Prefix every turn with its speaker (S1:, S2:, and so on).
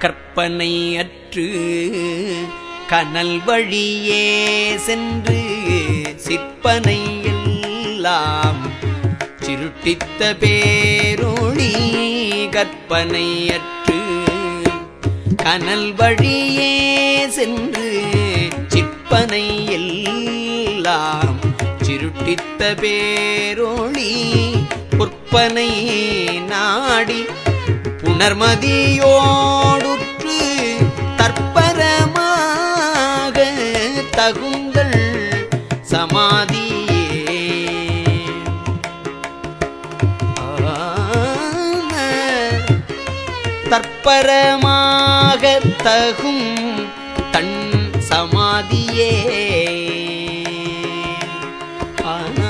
S1: கற்பனை அற்று கனல் வழியே சென்று சிற்பனை எல்லாம் சிருட்டித்த பேரொளி கற்பனை அற்று கனல் வழியே சென்று சிற்பனை எல்லாம் சிருட்டித்த பேரொளி பொற்பனை நாடி புனர்மதியோடுற்று தற்பரமாக தகுந்தல் சமாதியே. தற்பரமாக தகும் தன் சமாதியே. ஆன